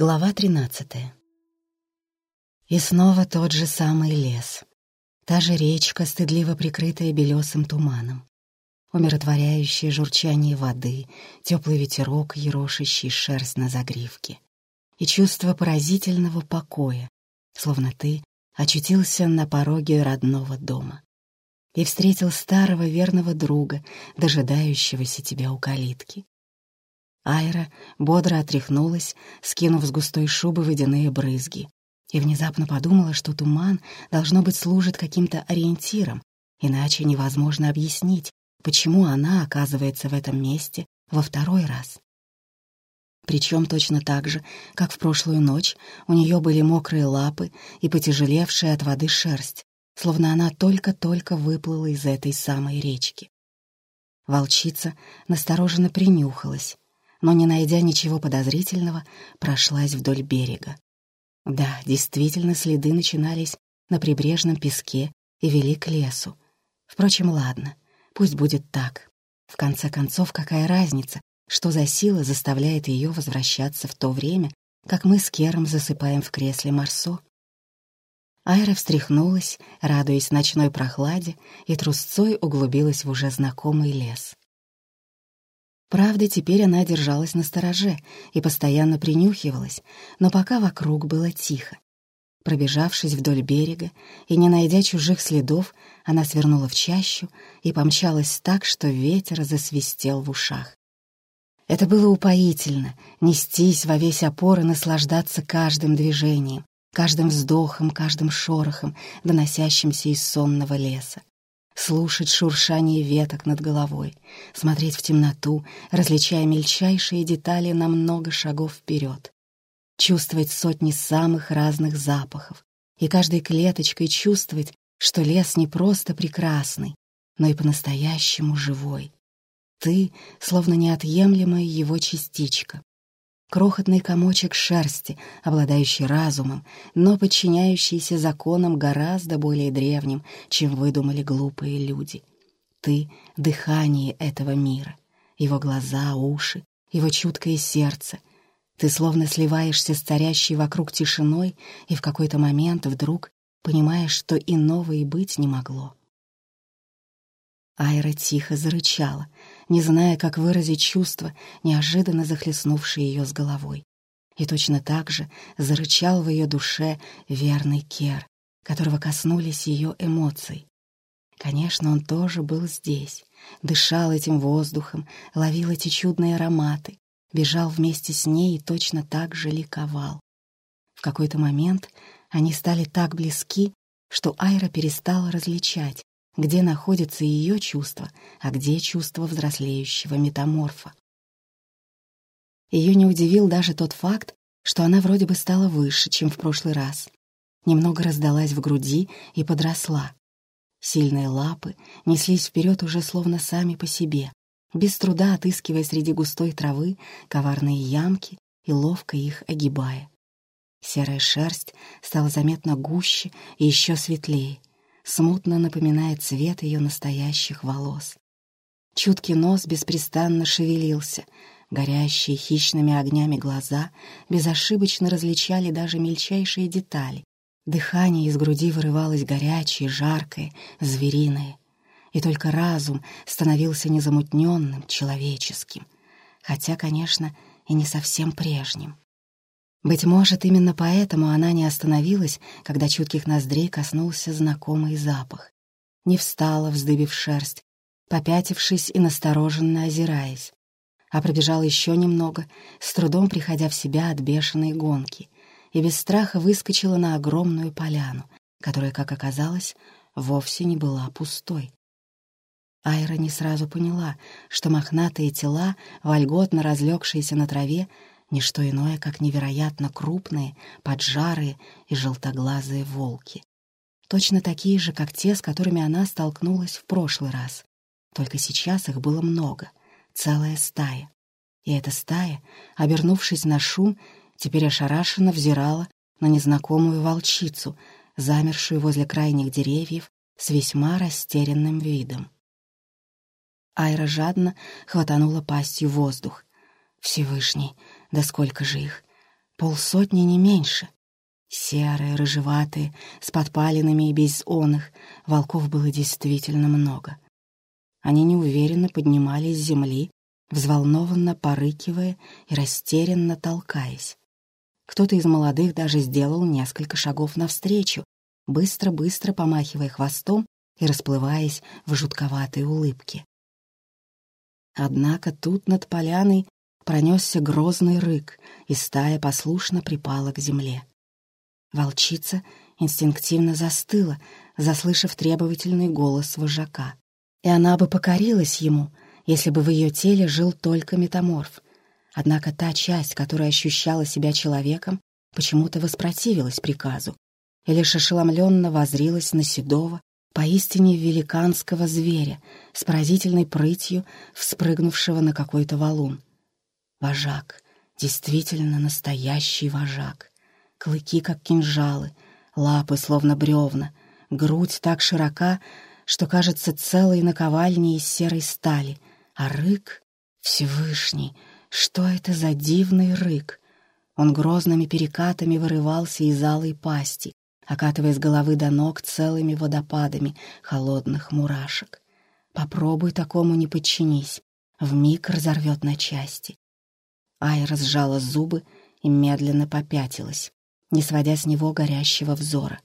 Глава тринадцатая. И снова тот же самый лес. Та же речка, стыдливо прикрытая белесым туманом. Умиротворяющее журчание воды, теплый ветерок, ерошащий шерсть на загривке. И чувство поразительного покоя, словно ты очутился на пороге родного дома и встретил старого верного друга, дожидающегося тебя у калитки. Айра бодро отряхнулась, скинув с густой шубы водяные брызги, и внезапно подумала, что туман, должно быть, служит каким-то ориентиром, иначе невозможно объяснить, почему она оказывается в этом месте во второй раз. Причем точно так же, как в прошлую ночь, у нее были мокрые лапы и потяжелевшая от воды шерсть, словно она только-только выплыла из этой самой речки. Волчица настороженно принюхалась, но, не найдя ничего подозрительного, прошлась вдоль берега. Да, действительно, следы начинались на прибрежном песке и вели к лесу. Впрочем, ладно, пусть будет так. В конце концов, какая разница, что за сила заставляет ее возвращаться в то время, как мы с Кером засыпаем в кресле Марсо? Айра встряхнулась, радуясь ночной прохладе, и трусцой углубилась в уже знакомый лес. Правда, теперь она держалась на стороже и постоянно принюхивалась, но пока вокруг было тихо. Пробежавшись вдоль берега и не найдя чужих следов, она свернула в чащу и помчалась так, что ветер засвистел в ушах. Это было упоительно — нестись во весь опор и наслаждаться каждым движением, каждым вздохом, каждым шорохом, доносящимся из сонного леса слушать шуршание веток над головой, смотреть в темноту, различая мельчайшие детали на много шагов вперед, чувствовать сотни самых разных запахов и каждой клеточкой чувствовать, что лес не просто прекрасный, но и по-настоящему живой. Ты — словно неотъемлемая его частичка, крохотный комочек шерсти, обладающий разумом, но подчиняющийся законам гораздо более древним, чем выдумали глупые люди. Ты — дыхание этого мира, его глаза, уши, его чуткое сердце. Ты словно сливаешься с царящей вокруг тишиной и в какой-то момент вдруг понимаешь, что иного и быть не могло. Айра тихо зарычала, не зная, как выразить чувства, неожиданно захлестнувшие ее с головой. И точно так же зарычал в ее душе верный Кер, которого коснулись ее эмоций. Конечно, он тоже был здесь, дышал этим воздухом, ловил эти чудные ароматы, бежал вместе с ней и точно так же ликовал. В какой-то момент они стали так близки, что Айра перестала различать, где находится ее чувство, а где чувство взрослеющего метаморфа. Ее не удивил даже тот факт, что она вроде бы стала выше, чем в прошлый раз. Немного раздалась в груди и подросла. Сильные лапы неслись вперед уже словно сами по себе, без труда отыскивая среди густой травы коварные ямки и ловко их огибая. Серая шерсть стала заметно гуще и еще светлее, смутно напоминает цвет ее настоящих волос. Чуткий нос беспрестанно шевелился, горящие хищными огнями глаза безошибочно различали даже мельчайшие детали. Дыхание из груди вырывалось горячее, жаркое, звериное. И только разум становился незамутненным, человеческим, хотя, конечно, и не совсем прежним. Быть может, именно поэтому она не остановилась, когда чутких ноздрей коснулся знакомый запах. Не встала, вздыбив шерсть, попятившись и настороженно озираясь, а пробежала еще немного, с трудом приходя в себя от бешеной гонки, и без страха выскочила на огромную поляну, которая, как оказалось, вовсе не была пустой. Айра не сразу поняла, что мохнатые тела, вольготно разлегшиеся на траве, не иное, как невероятно крупные, поджарые и желтоглазые волки. Точно такие же, как те, с которыми она столкнулась в прошлый раз. Только сейчас их было много, целая стая. И эта стая, обернувшись на шум, теперь ошарашенно взирала на незнакомую волчицу, замершую возле крайних деревьев с весьма растерянным видом. Айра жадно хватанула пастью воздух. Всевышний, да сколько же их? Полсотни не меньше. Серые, рыжеватые, с подпалинами и без оных, волков было действительно много. Они неуверенно поднимались с земли, взволнованно порыкивая и растерянно толкаясь. Кто-то из молодых даже сделал несколько шагов навстречу, быстро-быстро помахивая хвостом и расплываясь в жутковатой улыбке. Однако тут над поляной пронесся грозный рык, и стая послушно припала к земле. Волчица инстинктивно застыла, заслышав требовательный голос вожака. И она бы покорилась ему, если бы в ее теле жил только метаморф. Однако та часть, которая ощущала себя человеком, почему-то воспротивилась приказу и лишь ошеломленно возрилась на седого, поистине великанского зверя с поразительной прытью, вспрыгнувшего на какой-то валун. Вожак, действительно настоящий вожак. Клыки, как кинжалы, лапы, словно бревна, грудь так широка, что кажется целой наковальней из серой стали, а рык — Всевышний, что это за дивный рык? Он грозными перекатами вырывался из алой пасти, окатывая с головы до ног целыми водопадами холодных мурашек. Попробуй такому не подчинись, вмиг разорвет на части. Ай разжала зубы и медленно попятилась, не сводя с него горящего взора.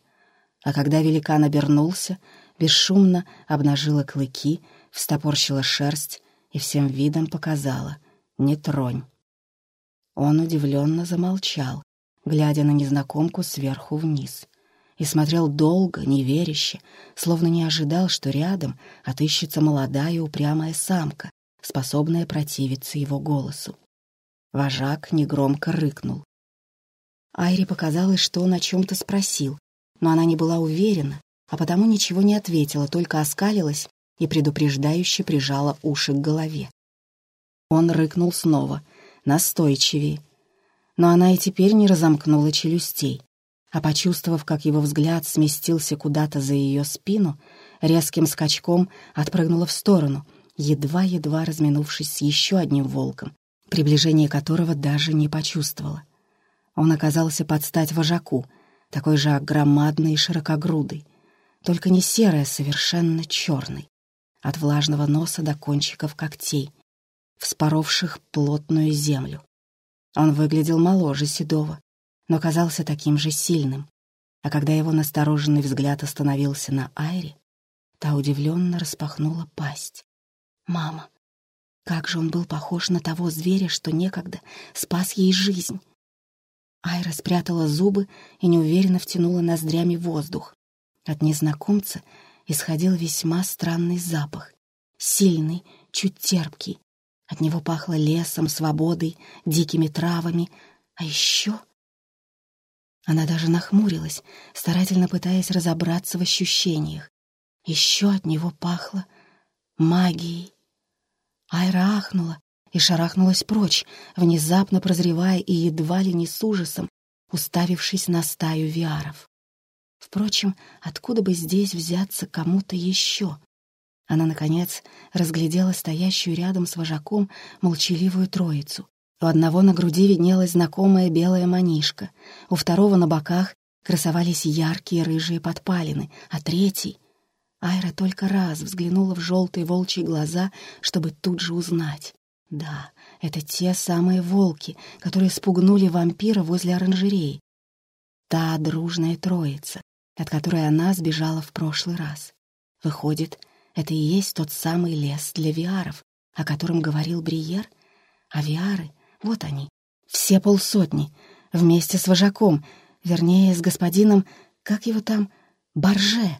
А когда великан обернулся, бесшумно обнажила клыки, встопорщила шерсть и всем видом показала «не тронь». Он удивленно замолчал, глядя на незнакомку сверху вниз и смотрел долго, неверяще, словно не ожидал, что рядом отыщется молодая упрямая самка, способная противиться его голосу. Вожак негромко рыкнул. Айре показалось, что он о чем-то спросил, но она не была уверена, а потому ничего не ответила, только оскалилась и предупреждающе прижала уши к голове. Он рыкнул снова, настойчивее, но она и теперь не разомкнула челюстей а почувствовав, как его взгляд сместился куда-то за ее спину, резким скачком отпрыгнула в сторону, едва-едва разминувшись с еще одним волком, приближение которого даже не почувствовала. Он оказался под стать вожаку, такой же громадный и широкогрудый, только не серый, а совершенно черный, от влажного носа до кончиков когтей, вспоровших плотную землю. Он выглядел моложе седого, но казался таким же сильным. А когда его настороженный взгляд остановился на Айре, та удивленно распахнула пасть. «Мама, как же он был похож на того зверя, что некогда спас ей жизнь!» Айра спрятала зубы и неуверенно втянула ноздрями воздух. От незнакомца исходил весьма странный запах. Сильный, чуть терпкий. От него пахло лесом, свободой, дикими травами. А еще она даже нахмурилась, старательно пытаясь разобраться в ощущениях. Еще от него пахло магией. Айра ахнула и шарахнулась прочь, внезапно прозревая и едва ли не с ужасом, уставившись на стаю виаров. Впрочем, откуда бы здесь взяться кому-то еще? Она, наконец, разглядела стоящую рядом с вожаком молчаливую троицу. У одного на груди виднелась знакомая белая манишка, у второго на боках красовались яркие рыжие подпалины, а третий... Айра только раз взглянула в желтые волчьи глаза, чтобы тут же узнать. Да, это те самые волки, которые спугнули вампира возле оранжереи. Та дружная троица, от которой она сбежала в прошлый раз. Выходит, это и есть тот самый лес для виаров, о котором говорил Бриер, а виары — вот они, все полсотни, вместе с вожаком, вернее, с господином, как его там, Барже.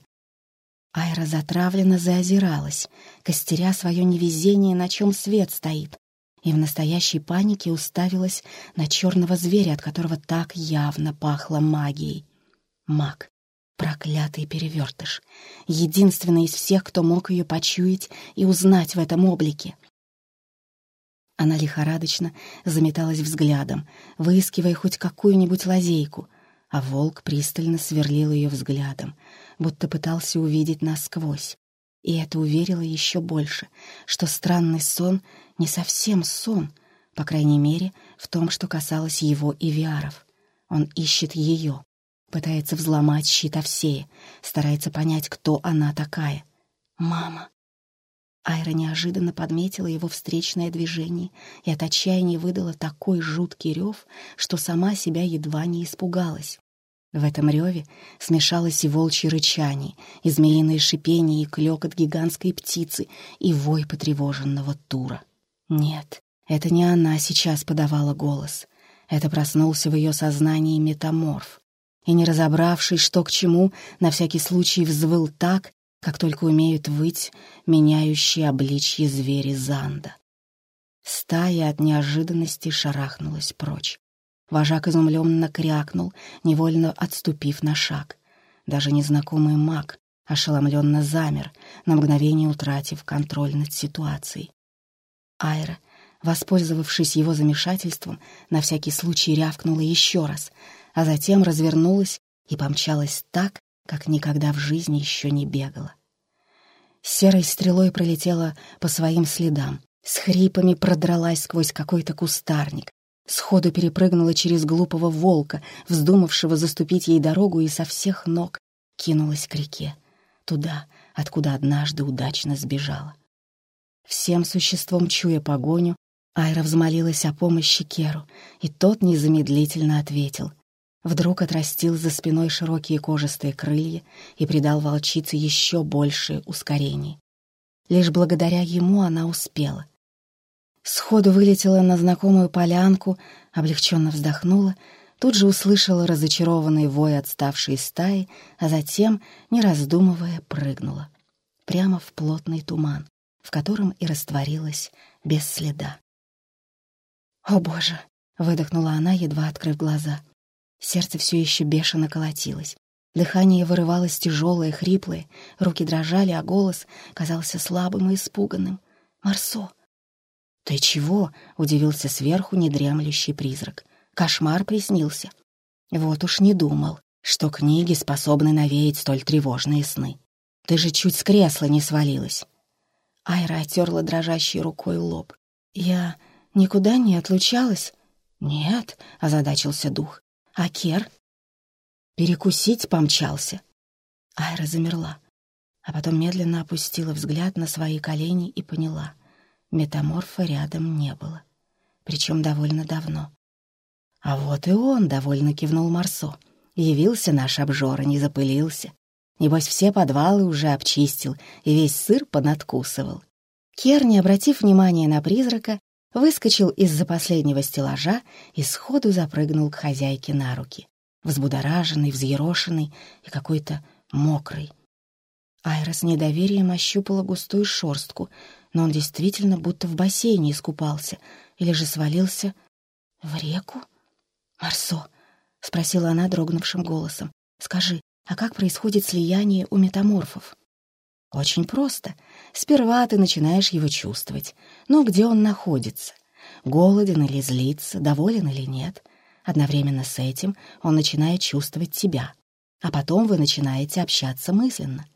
Айра затравленно заозиралась, костеря свое невезение, на чем свет стоит, и в настоящей панике уставилась на черного зверя, от которого так явно пахло магией. Маг. Проклятый перевертыш. Единственный из всех, кто мог ее почуять и узнать в этом облике. Она лихорадочно заметалась взглядом, выискивая хоть какую-нибудь лазейку, а волк пристально сверлил ее взглядом, будто пытался увидеть насквозь. И это уверило еще больше, что странный сон не совсем сон, по крайней мере, в том, что касалось его и Виаров. Он ищет ее, пытается взломать щит Овсея, старается понять, кто она такая. «Мама!» Айра неожиданно подметила его встречное движение и от отчаяния выдала такой жуткий рев, что сама себя едва не испугалась. В этом реве смешалось и волчье рычание, и змеиное шипение, и клёкот гигантской птицы, и вой потревоженного тура. Нет, это не она сейчас подавала голос. Это проснулся в ее сознании метаморф. И не разобравшись, что к чему, на всякий случай взвыл так, как только умеют выть меняющие обличье звери Занда. Стая от неожиданности шарахнулась прочь. Вожак изумленно крякнул, невольно отступив на шаг. Даже незнакомый маг ошеломленно замер, на мгновение утратив контроль над ситуацией. Айра, воспользовавшись его замешательством, на всякий случай рявкнула еще раз, а затем развернулась и помчалась так, как никогда в жизни еще не бегала. Серой стрелой пролетела по своим следам, с хрипами продралась сквозь какой-то кустарник, сходу перепрыгнула через глупого волка, вздумавшего заступить ей дорогу и со всех ног кинулась к реке, туда, откуда однажды удачно сбежала. Всем существом чуя погоню, Айра взмолилась о помощи Керу, и тот незамедлительно ответил — вдруг отрастил за спиной широкие кожистые крылья и придал волчице еще большее ускорение. Лишь благодаря ему она успела. Сходу вылетела на знакомую полянку, облегченно вздохнула, тут же услышала разочарованный вой отставшей стаи, а затем, не раздумывая, прыгнула. Прямо в плотный туман, в котором и растворилась без следа. «О, Боже!» — выдохнула она, едва открыв глаза — Сердце все еще бешено колотилось. Дыхание вырывалось тяжелое, хриплое, руки дрожали, а голос казался слабым и испуганным. «Марсо!» «Ты чего?» — удивился сверху недремлющий призрак. «Кошмар приснился». «Вот уж не думал, что книги способны навеять столь тревожные сны. Ты же чуть с кресла не свалилась». Айра отерла дрожащей рукой лоб. «Я никуда не отлучалась?» «Нет», — озадачился дух. А Кер? Перекусить помчался. Айра замерла, а потом медленно опустила взгляд на свои колени и поняла. Метаморфа рядом не было. Причем довольно давно. А вот и он, довольно кивнул Марсо. Явился наш обжора, не запылился. Небось, все подвалы уже обчистил и весь сыр понадкусывал. Кер, не обратив внимания на призрака, выскочил из-за последнего стеллажа и сходу запрыгнул к хозяйке на руки, взбудораженный, взъерошенный и какой-то мокрый. Айра с недоверием ощупала густую шорстку, но он действительно будто в бассейне искупался или же свалился в реку. «Марсо», — спросила она дрогнувшим голосом, — «скажи, а как происходит слияние у метаморфов?» Очень просто. Сперва ты начинаешь его чувствовать. Ну, где он находится? Голоден или злится, доволен или нет. Одновременно с этим он начинает чувствовать тебя. А потом вы начинаете общаться мысленно.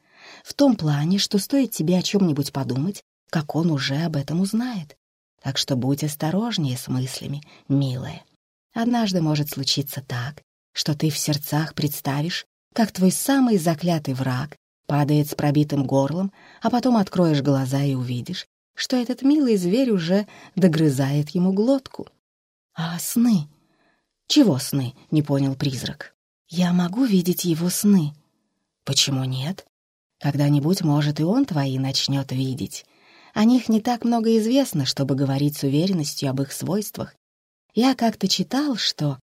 В том плане, что стоит тебе о чем-нибудь подумать, как он уже об этом узнает. Так что будь осторожнее с мыслями, милая. Однажды может случиться так, что ты в сердцах представишь, как твой самый заклятый враг падает с пробитым горлом, а потом откроешь глаза и увидишь, что этот милый зверь уже догрызает ему глотку. А сны? Чего сны? — не понял призрак. Я могу видеть его сны. Почему нет? Когда-нибудь, может, и он твои начнет видеть. О них не так много известно, чтобы говорить с уверенностью об их свойствах. Я как-то читал, что...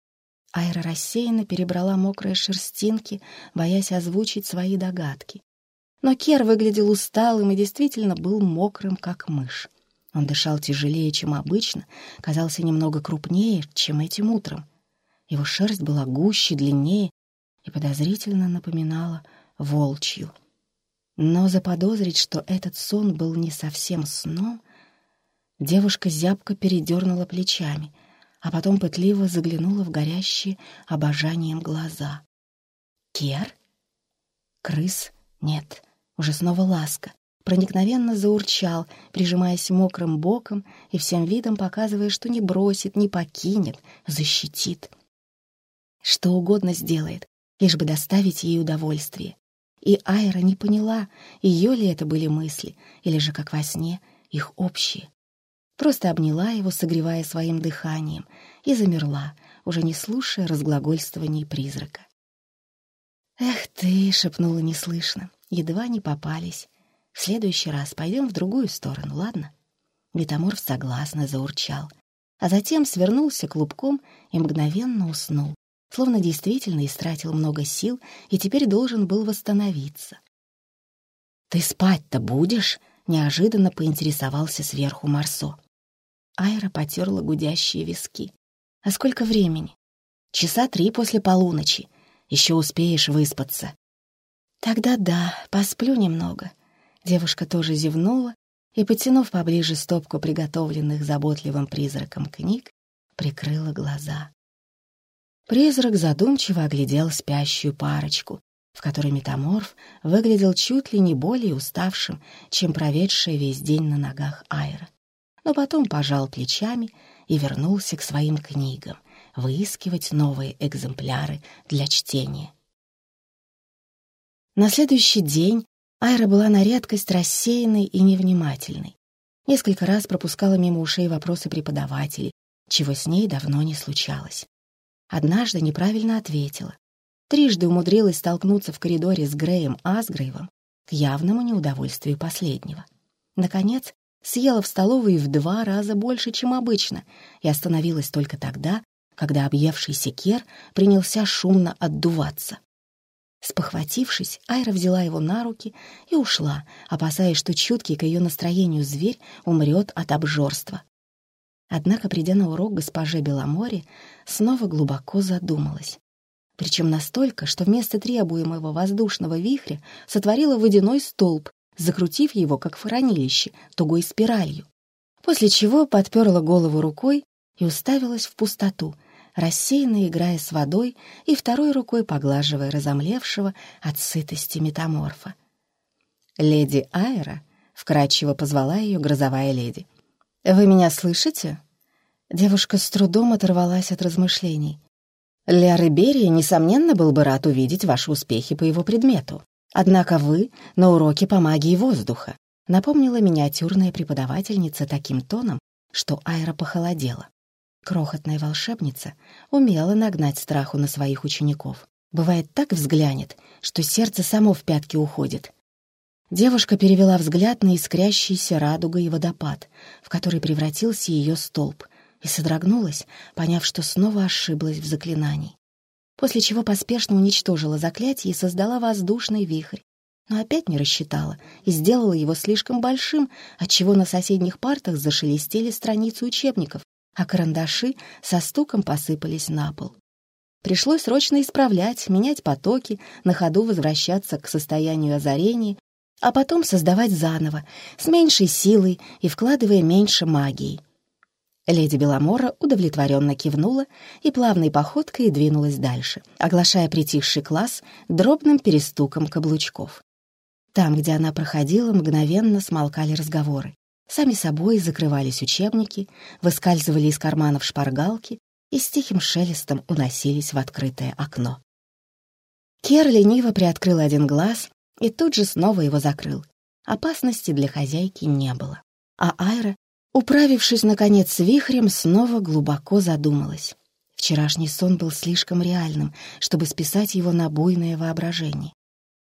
Айра рассеянно перебрала мокрые шерстинки, боясь озвучить свои догадки. Но Кер выглядел усталым и действительно был мокрым, как мышь. Он дышал тяжелее, чем обычно, казался немного крупнее, чем этим утром. Его шерсть была гуще, длиннее и подозрительно напоминала волчью. Но заподозрить, что этот сон был не совсем сном, девушка зябко передернула плечами, а потом пытливо заглянула в горящие обожанием глаза. «Кер? Крыс? Нет» уже снова ласка, проникновенно заурчал, прижимаясь мокрым боком и всем видом показывая, что не бросит, не покинет, защитит. Что угодно сделает, лишь бы доставить ей удовольствие. И Айра не поняла, ее ли это были мысли, или же, как во сне, их общие. Просто обняла его, согревая своим дыханием, и замерла, уже не слушая разглагольствований призрака. «Эх ты!» — шепнула неслышно, едва не попались. «В следующий раз пойдем в другую сторону, ладно?» Метаморф согласно заурчал, а затем свернулся клубком и мгновенно уснул, словно действительно истратил много сил и теперь должен был восстановиться. «Ты спать-то будешь?» — неожиданно поинтересовался сверху Марсо. Айра потерла гудящие виски. «А сколько времени?» «Часа три после полуночи. Еще успеешь выспаться». «Тогда да, посплю немного». Девушка тоже зевнула и, потянув поближе стопку приготовленных заботливым призраком книг, прикрыла глаза. Призрак задумчиво оглядел спящую парочку, в которой метаморф выглядел чуть ли не более уставшим, чем проведшая весь день на ногах Айра. Но потом пожал плечами и вернулся к своим книгам, выискивать новые экземпляры для чтения. На следующий день Айра была на редкость рассеянной и невнимательной. Несколько раз пропускала мимо ушей вопросы преподавателей, чего с ней давно не случалось. Однажды неправильно ответила. Трижды умудрилась столкнуться в коридоре с Греем Асгрейвом к явному неудовольствию последнего. Наконец, съела в столовой в два раза больше, чем обычно, и остановилась только тогда, когда объевшийся Кер принялся шумно отдуваться. Спохватившись, Айра взяла его на руки и ушла, опасаясь, что чуткий к ее настроению зверь умрет от обжорства. Однако, придя на урок госпоже Беломоре, снова глубоко задумалась. Причем настолько, что вместо требуемого воздушного вихря сотворила водяной столб, закрутив его, как в хранилище, тугой спиралью. После чего подперла голову рукой и уставилась в пустоту — рассеянно играя с водой и второй рукой поглаживая разомлевшего от сытости метаморфа. «Леди Айра», — вкрадчиво позвала ее грозовая леди. «Вы меня слышите?» Девушка с трудом оторвалась от размышлений. «Ля Берия, несомненно, был бы рад увидеть ваши успехи по его предмету. Однако вы на уроке по магии воздуха», напомнила миниатюрная преподавательница таким тоном, что Айра похолодела. Крохотная волшебница умела нагнать страху на своих учеников. Бывает, так взглянет, что сердце само в пятки уходит. Девушка перевела взгляд на искрящийся радугой водопад, в который превратился ее столб, и содрогнулась, поняв, что снова ошиблась в заклинании. После чего поспешно уничтожила заклятие и создала воздушный вихрь, но опять не рассчитала и сделала его слишком большим, отчего на соседних партах зашелестели страницы учебников, а карандаши со стуком посыпались на пол. Пришлось срочно исправлять, менять потоки, на ходу возвращаться к состоянию озарения, а потом создавать заново, с меньшей силой и вкладывая меньше магии. Леди Беломора удовлетворенно кивнула и плавной походкой двинулась дальше, оглашая притихший класс дробным перестуком каблучков. Там, где она проходила, мгновенно смолкали разговоры. Сами собой закрывались учебники, выскальзывали из карманов шпаргалки и с тихим шелестом уносились в открытое окно. Кер лениво приоткрыл один глаз и тут же снова его закрыл. Опасности для хозяйки не было. А Айра, управившись, наконец, с вихрем, снова глубоко задумалась. Вчерашний сон был слишком реальным, чтобы списать его на буйное воображение.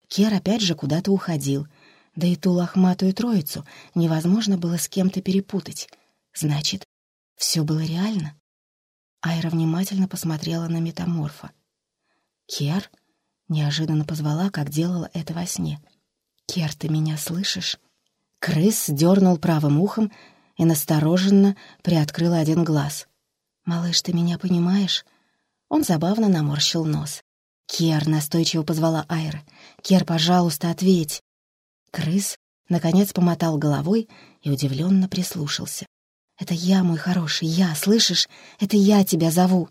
Кер опять же куда-то уходил, да и ту лохматую троицу невозможно было с кем-то перепутать. Значит, все было реально? Айра внимательно посмотрела на метаморфа. «Кер?» — неожиданно позвала, как делала это во сне. «Кер, ты меня слышишь?» Крыс дернул правым ухом и настороженно приоткрыл один глаз. «Малыш, ты меня понимаешь?» Он забавно наморщил нос. «Кер!» — настойчиво позвала Айра. «Кер, пожалуйста, ответь!» Крыс, наконец, помотал головой и удивленно прислушался. «Это я, мой хороший, я, слышишь? Это я тебя зову!»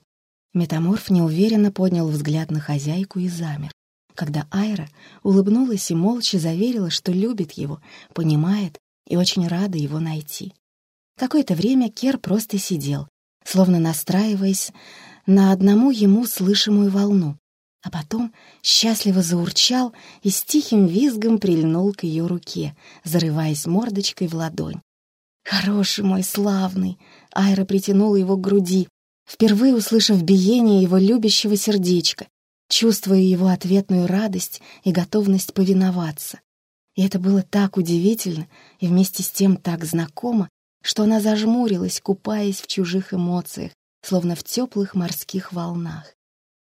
Метаморф неуверенно поднял взгляд на хозяйку и замер, когда Айра улыбнулась и молча заверила, что любит его, понимает и очень рада его найти. Какое-то время Кер просто сидел, словно настраиваясь на одному ему слышимую волну, а потом счастливо заурчал и с тихим визгом прильнул к ее руке, зарываясь мордочкой в ладонь. «Хороший мой славный!» Айра притянула его к груди, впервые услышав биение его любящего сердечка, чувствуя его ответную радость и готовность повиноваться. И это было так удивительно и вместе с тем так знакомо, что она зажмурилась, купаясь в чужих эмоциях, словно в теплых морских волнах.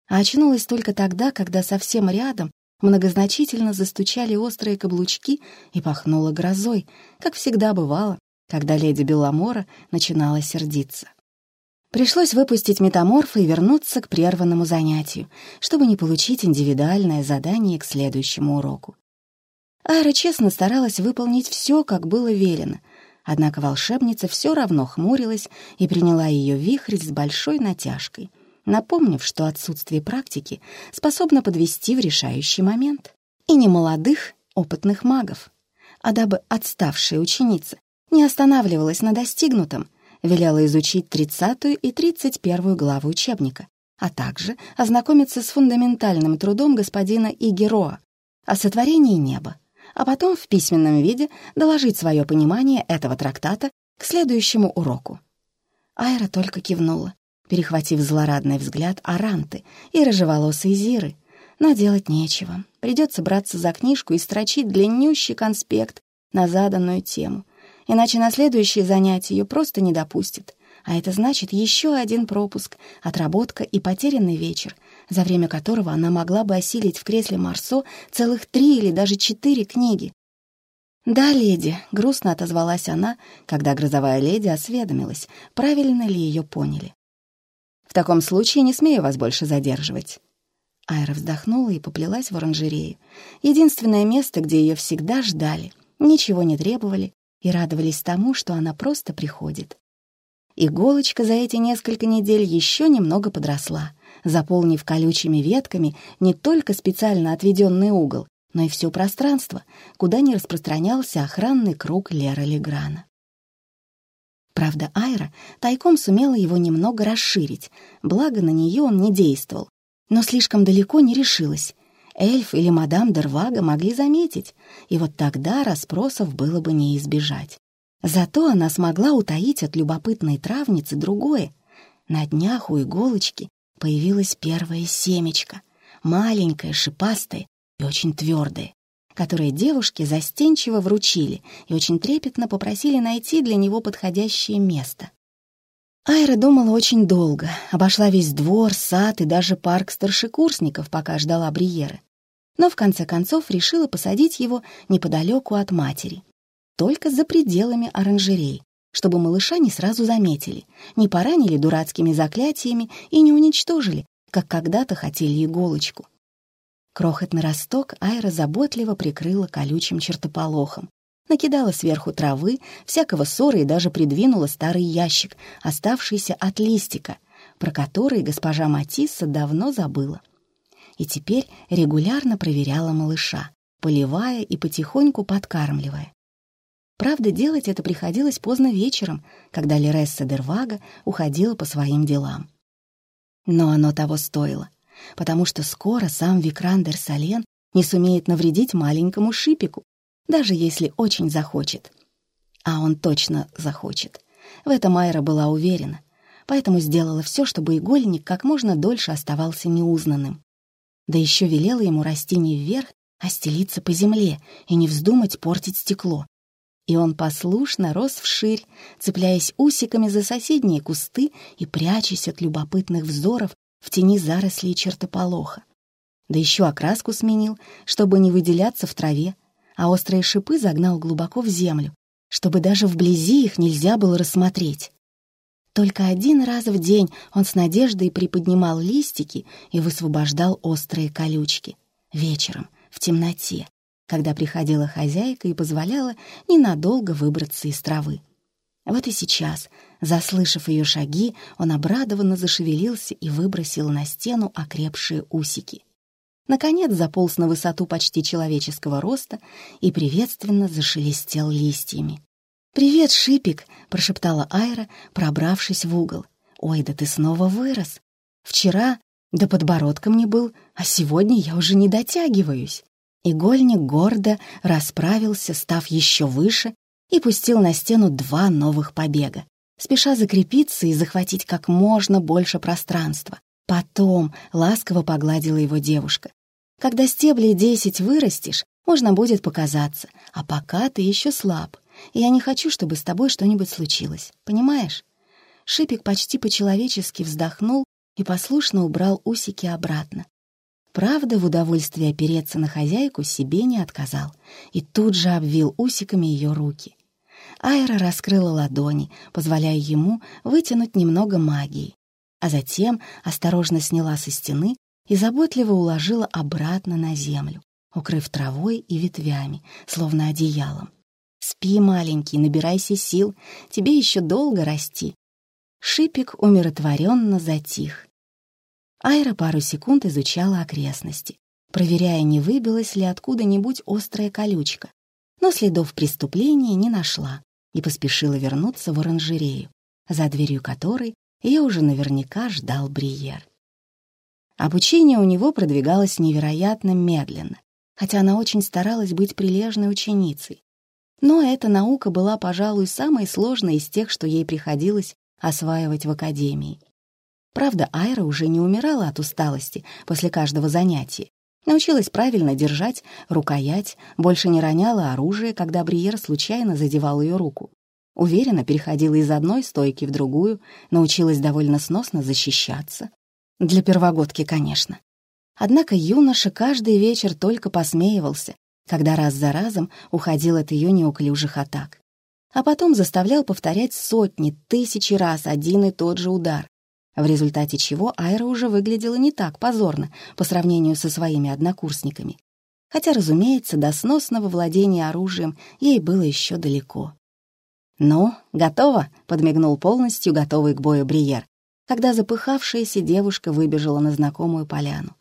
А очнулась только тогда, когда совсем рядом многозначительно застучали острые каблучки и пахнуло грозой, как всегда бывало, когда леди Беломора начинала сердиться. Пришлось выпустить метаморфа и вернуться к прерванному занятию, чтобы не получить индивидуальное задание к следующему уроку. Айра честно старалась выполнить все, как было велено, однако волшебница все равно хмурилась и приняла ее вихрь с большой натяжкой, напомнив, что отсутствие практики способно подвести в решающий момент. И не молодых, опытных магов. А дабы отставшая ученица не останавливалась на достигнутом, велела изучить 30 и 31 главы учебника, а также ознакомиться с фундаментальным трудом господина Игероа о сотворении неба, а потом в письменном виде доложить свое понимание этого трактата к следующему уроку. Айра только кивнула, перехватив злорадный взгляд Аранты и рыжеволосой Зиры, но делать нечего. Придется браться за книжку и строчить длиннющий конспект на заданную тему, иначе на следующее занятие ее просто не допустят. А это значит еще один пропуск, отработка и потерянный вечер, за время которого она могла бы осилить в кресле Марсо целых три или даже четыре книги. «Да, леди», — грустно отозвалась она, когда грозовая леди осведомилась, правильно ли ее поняли. «В таком случае не смею вас больше задерживать». Айра вздохнула и поплелась в оранжерею. Единственное место, где ее всегда ждали, ничего не требовали и радовались тому, что она просто приходит. Иголочка за эти несколько недель еще немного подросла, заполнив колючими ветками не только специально отведенный угол, но и все пространство, куда не распространялся охранный круг Лера Леграна. Правда, Айра тайком сумела его немного расширить, благо на нее он не действовал, но слишком далеко не решилась. Эльф или мадам Дервага могли заметить, и вот тогда расспросов было бы не избежать. Зато она смогла утаить от любопытной травницы другое. На днях у иголочки появилось первое семечко, маленькое, шипастое и очень твердое, которое девушки застенчиво вручили и очень трепетно попросили найти для него подходящее место. Айра думала очень долго, обошла весь двор, сад и даже парк старшекурсников, пока ждала Бриеры. Но в конце концов решила посадить его неподалеку от матери, только за пределами оранжерей, чтобы малыша не сразу заметили, не поранили дурацкими заклятиями и не уничтожили, как когда-то хотели иголочку. Крохотный росток Айра заботливо прикрыла колючим чертополохом, накидала сверху травы, всякого ссора и даже придвинула старый ящик, оставшийся от листика, про который госпожа Матисса давно забыла. И теперь регулярно проверяла малыша, поливая и потихоньку подкармливая. Правда, делать это приходилось поздно вечером, когда Лересса Дервага уходила по своим делам. Но оно того стоило, потому что скоро сам Викрандер Сален не сумеет навредить маленькому шипику, даже если очень захочет. А он точно захочет. В этом Майра была уверена, поэтому сделала все, чтобы игольник как можно дольше оставался неузнанным. Да еще велела ему расти не вверх, а стелиться по земле и не вздумать портить стекло, и он послушно рос вширь, цепляясь усиками за соседние кусты и прячась от любопытных взоров в тени зарослей чертополоха. Да еще окраску сменил, чтобы не выделяться в траве, а острые шипы загнал глубоко в землю, чтобы даже вблизи их нельзя было рассмотреть. Только один раз в день он с надеждой приподнимал листики и высвобождал острые колючки. Вечером, в темноте, когда приходила хозяйка и позволяла ненадолго выбраться из травы. Вот и сейчас, заслышав ее шаги, он обрадованно зашевелился и выбросил на стену окрепшие усики. Наконец заполз на высоту почти человеческого роста и приветственно зашелестел листьями. «Привет, Шипик!» — прошептала Айра, пробравшись в угол. «Ой, да ты снова вырос!» Вчера до подбородка мне был, а сегодня я уже не дотягиваюсь». Игольник гордо расправился, став еще выше, и пустил на стену два новых побега, спеша закрепиться и захватить как можно больше пространства. Потом ласково погладила его девушка. «Когда стебли десять вырастешь, можно будет показаться, а пока ты еще слаб, я не хочу, чтобы с тобой что-нибудь случилось, понимаешь?» Шипик почти по-человечески вздохнул и послушно убрал усики обратно. Правда, в удовольствии опереться на хозяйку себе не отказал и тут же обвил усиками ее руки. Айра раскрыла ладони, позволяя ему вытянуть немного магии, а затем осторожно сняла со стены и заботливо уложила обратно на землю, укрыв травой и ветвями, словно одеялом. «Спи, маленький, набирайся сил, тебе еще долго расти». Шипик умиротворенно затих. Айра пару секунд изучала окрестности, проверяя, не выбилась ли откуда-нибудь острая колючка, но следов преступления не нашла и поспешила вернуться в оранжерею, за дверью которой ее уже наверняка ждал Бриер. Обучение у него продвигалось невероятно медленно, хотя она очень старалась быть прилежной ученицей. Но эта наука была, пожалуй, самой сложной из тех, что ей приходилось осваивать в академии. Правда, Айра уже не умирала от усталости после каждого занятия. Научилась правильно держать рукоять, больше не роняла оружие, когда Бриер случайно задевал ее руку. Уверенно переходила из одной стойки в другую, научилась довольно сносно защищаться. Для первогодки, конечно. Однако юноша каждый вечер только посмеивался, когда раз за разом уходил от ее неуклюжих атак. А потом заставлял повторять сотни, тысячи раз один и тот же удар, в результате чего Айра уже выглядела не так позорно по сравнению со своими однокурсниками. Хотя, разумеется, до сносного владения оружием ей было еще далеко. «Ну, готово?» — подмигнул полностью готовый к бою Бриер, когда запыхавшаяся девушка выбежала на знакомую поляну.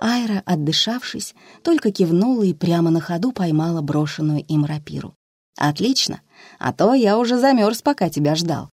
Айра, отдышавшись, только кивнула и прямо на ходу поймала брошенную им рапиру. «Отлично, а то я уже замерз, пока тебя ждал».